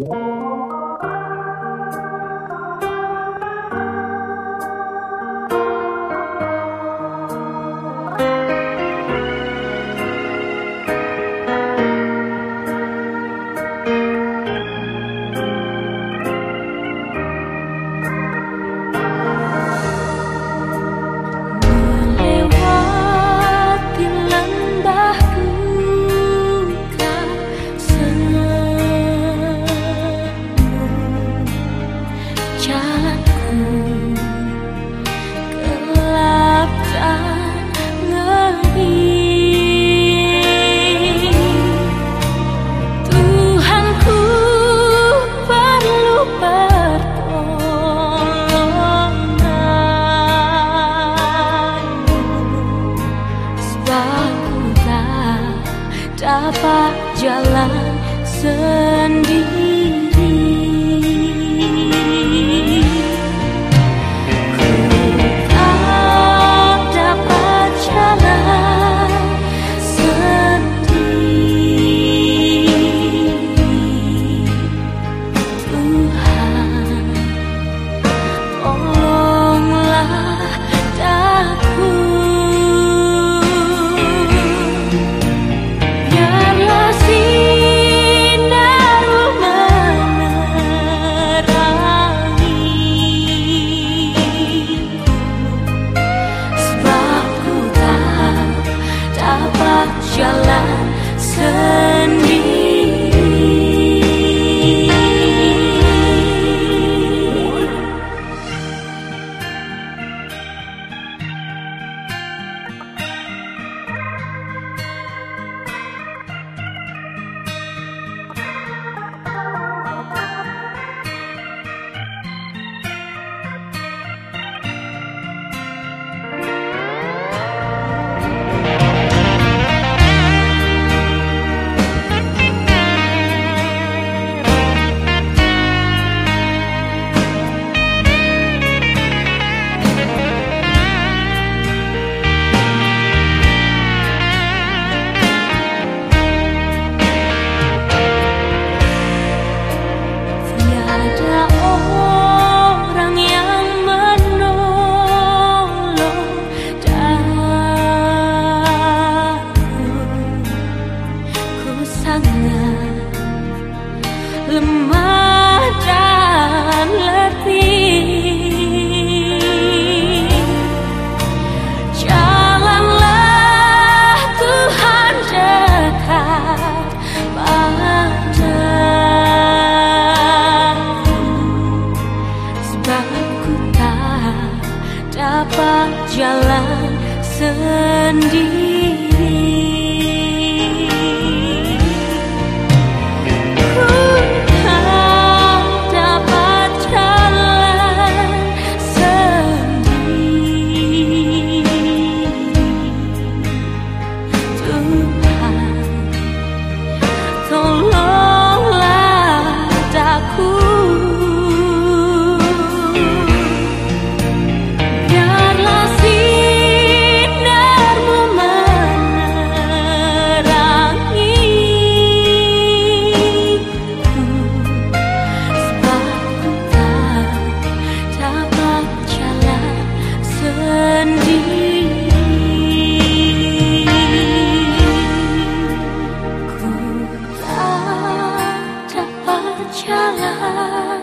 Música dapat jalan sendiri sendiri salah